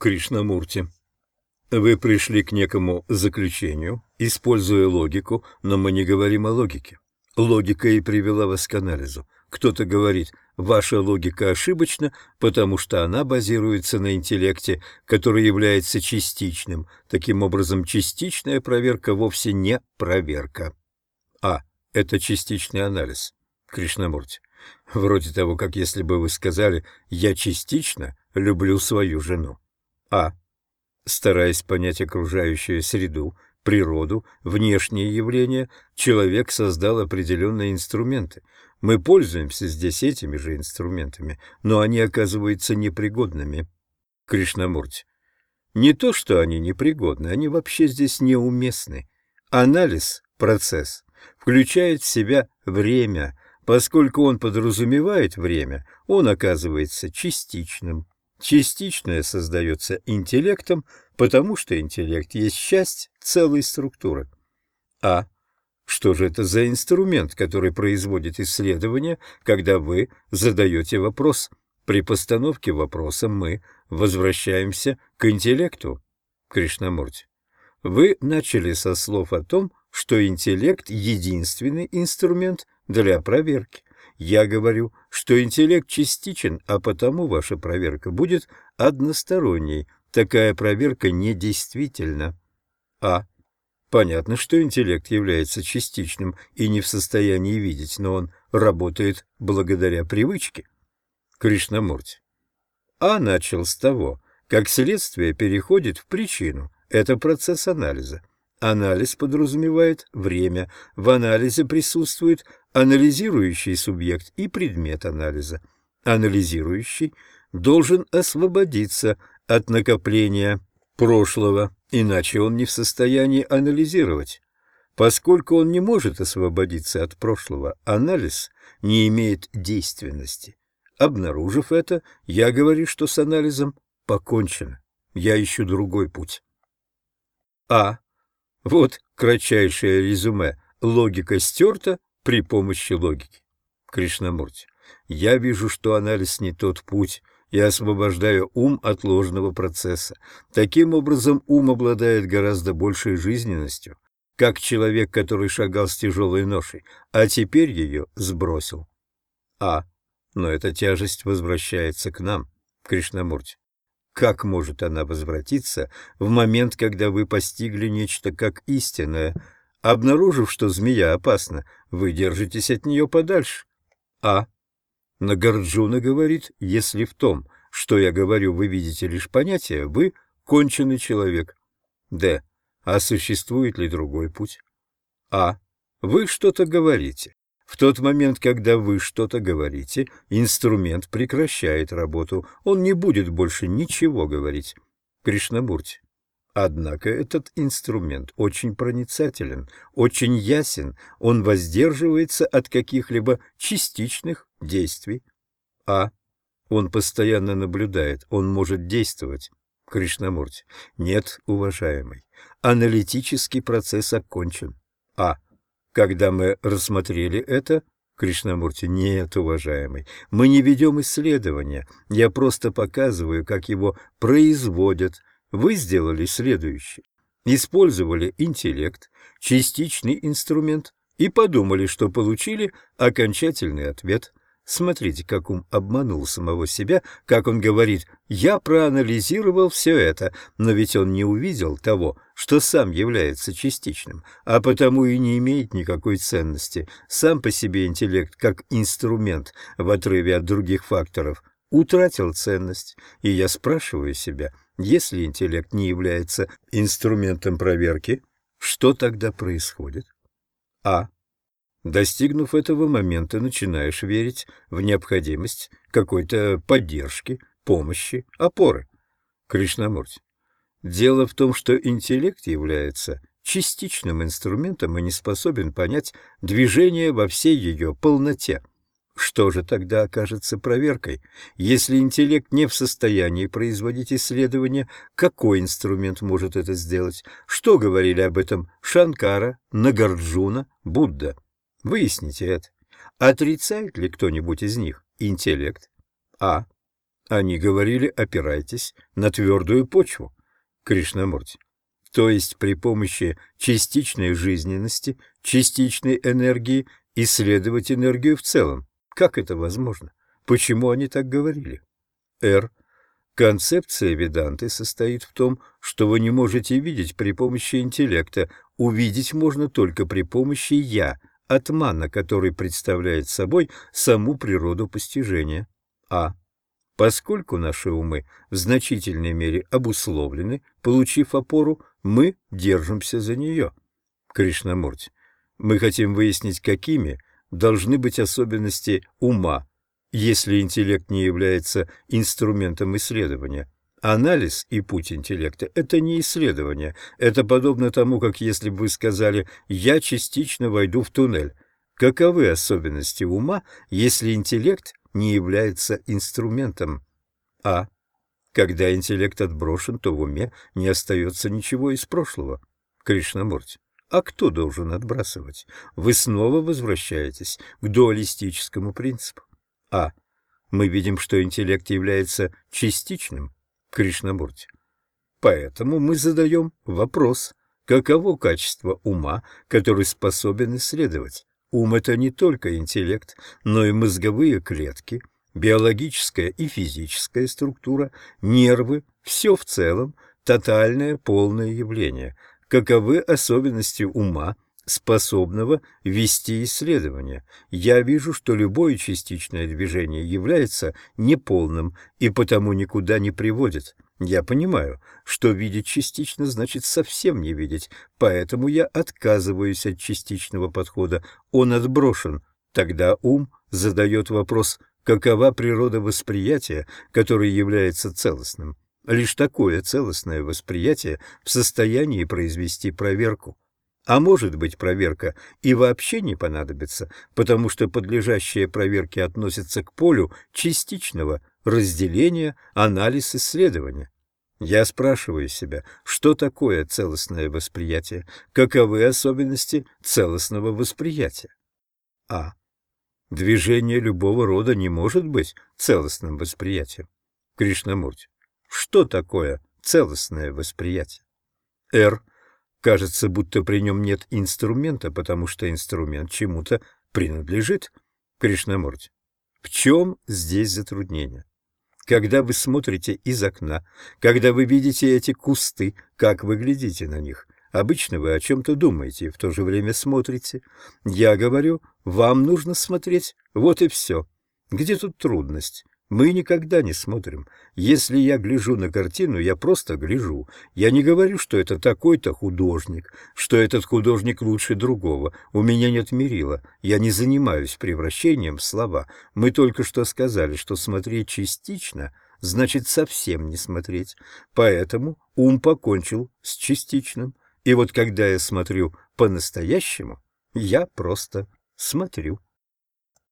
Кришнамурти. Вы пришли к некому заключению, используя логику, но мы не говорим о логике. Логика и привела вас к анализу. Кто-то говорит, ваша логика ошибочна, потому что она базируется на интеллекте, который является частичным. Таким образом, частичная проверка вовсе не проверка. А. Это частичный анализ. Кришнамурти. Вроде того, как если бы вы сказали «я частично люблю свою жену». А. Стараясь понять окружающую среду, природу, внешние явления, человек создал определенные инструменты. Мы пользуемся здесь этими же инструментами, но они оказываются непригодными. Кришнамурти. Не то, что они непригодны, они вообще здесь неуместны. Анализ, процесс, включает в себя время. Поскольку он подразумевает время, он оказывается частичным. Частичное создается интеллектом, потому что интеллект есть часть целой структуры. А. Что же это за инструмент, который производит исследование, когда вы задаете вопрос? При постановке вопроса мы возвращаемся к интеллекту. Кришнамурти. Вы начали со слов о том, что интеллект — единственный инструмент для проверки. Я говорю, что интеллект частичен, а потому ваша проверка будет односторонней. Такая проверка недействительна. А. Понятно, что интеллект является частичным и не в состоянии видеть, но он работает благодаря привычке. Кришнамурти. А начал с того, как следствие переходит в причину. Это процесс анализа. Анализ подразумевает время. В анализе присутствует анализирующий субъект и предмет анализа. Анализирующий должен освободиться от накопления прошлого, иначе он не в состоянии анализировать. Поскольку он не может освободиться от прошлого, анализ не имеет действенности. Обнаружив это, я говорю, что с анализом покончено. Я ищу другой путь. А. Вот кратчайшее резюме. Логика стерта при помощи логики. Кришнамурти. Я вижу, что анализ не тот путь. Я освобождаю ум от ложного процесса. Таким образом, ум обладает гораздо большей жизненностью, как человек, который шагал с тяжелой ношей, а теперь ее сбросил. А. Но эта тяжесть возвращается к нам, Кришнамурти. Как может она возвратиться в момент, когда вы постигли нечто как истинное? Обнаружив, что змея опасна, вы держитесь от нее подальше. А. Нагарджуна говорит, если в том, что я говорю, вы видите лишь понятие, вы конченый человек. Д. А существует ли другой путь? А. Вы что-то говорите. В тот момент, когда вы что-то говорите, инструмент прекращает работу, он не будет больше ничего говорить. Кришнамурти. Однако этот инструмент очень проницателен, очень ясен, он воздерживается от каких-либо частичных действий. А. Он постоянно наблюдает, он может действовать. Кришнамурти. Нет, уважаемый, аналитический процесс окончен. Когда мы рассмотрели это, Кришнамурти, нет, уважаемый, мы не ведем исследования, я просто показываю, как его производят. Вы сделали следующее. Использовали интеллект, частичный инструмент, и подумали, что получили окончательный ответ. Смотрите, как ум обманул самого себя, как он говорит «я проанализировал все это», но ведь он не увидел того, что сам является частичным, а потому и не имеет никакой ценности. Сам по себе интеллект, как инструмент, в отрыве от других факторов, утратил ценность. И я спрашиваю себя, если интеллект не является инструментом проверки, что тогда происходит? А. Достигнув этого момента, начинаешь верить в необходимость какой-то поддержки, помощи, опоры. Кришнамурти. Дело в том, что интеллект является частичным инструментом и не способен понять движение во всей ее полноте. Что же тогда окажется проверкой? Если интеллект не в состоянии производить исследования, какой инструмент может это сделать? Что говорили об этом Шанкара, Нагарджуна, Будда? Выясните это. Отрицает ли кто-нибудь из них интеллект? А. Они говорили, опирайтесь на твердую почву. Кришнамурти. То есть при помощи частичной жизненности, частичной энергии исследовать энергию в целом. Как это возможно? Почему они так говорили? Р. Концепция Веданты состоит в том, что вы не можете видеть при помощи интеллекта, увидеть можно только при помощи «я», атмана, который представляет собой саму природу постижения. А. Поскольку наши умы в значительной мере обусловлены, получив опору, мы держимся за нее. Кришнамурти, мы хотим выяснить, какими должны быть особенности ума, если интеллект не является инструментом исследования. Анализ и путь интеллекта – это не исследование. Это подобно тому, как если бы вы сказали «я частично войду в туннель». Каковы особенности ума, если интеллект не является инструментом? А. Когда интеллект отброшен, то в уме не остается ничего из прошлого. Кришнамурти. А кто должен отбрасывать? Вы снова возвращаетесь к дуалистическому принципу. А. Мы видим, что интеллект является частичным. Кришнамурти. Поэтому мы задаем вопрос, каково качество ума, который способен исследовать. Ум – это не только интеллект, но и мозговые клетки, биологическая и физическая структура, нервы, все в целом, тотальное полное явление. Каковы особенности ума – способного вести исследования. Я вижу, что любое частичное движение является неполным и потому никуда не приводит. Я понимаю, что видеть частично значит совсем не видеть, поэтому я отказываюсь от частичного подхода. Он отброшен. Тогда ум задает вопрос, какова природа восприятия, которое является целостным. Лишь такое целостное восприятие в состоянии произвести проверку. А может быть, проверка и вообще не понадобится, потому что подлежащие проверке относятся к полю частичного разделения, анализ, исследования. Я спрашиваю себя, что такое целостное восприятие, каковы особенности целостного восприятия? А. Движение любого рода не может быть целостным восприятием. Кришнамурти. Что такое целостное восприятие? Р. Кажется, будто при нем нет инструмента, потому что инструмент чему-то принадлежит. Кришнамурти, в чем здесь затруднение? Когда вы смотрите из окна, когда вы видите эти кусты, как вы глядите на них? Обычно вы о чем-то думаете и в то же время смотрите. Я говорю, вам нужно смотреть, вот и все. Где тут трудность? Мы никогда не смотрим. Если я гляжу на картину, я просто гляжу. Я не говорю, что это такой-то художник, что этот художник лучше другого. У меня нет мерила. Я не занимаюсь превращением в слова. Мы только что сказали, что смотреть частично значит совсем не смотреть. Поэтому ум покончил с частичным. И вот когда я смотрю по-настоящему, я просто смотрю.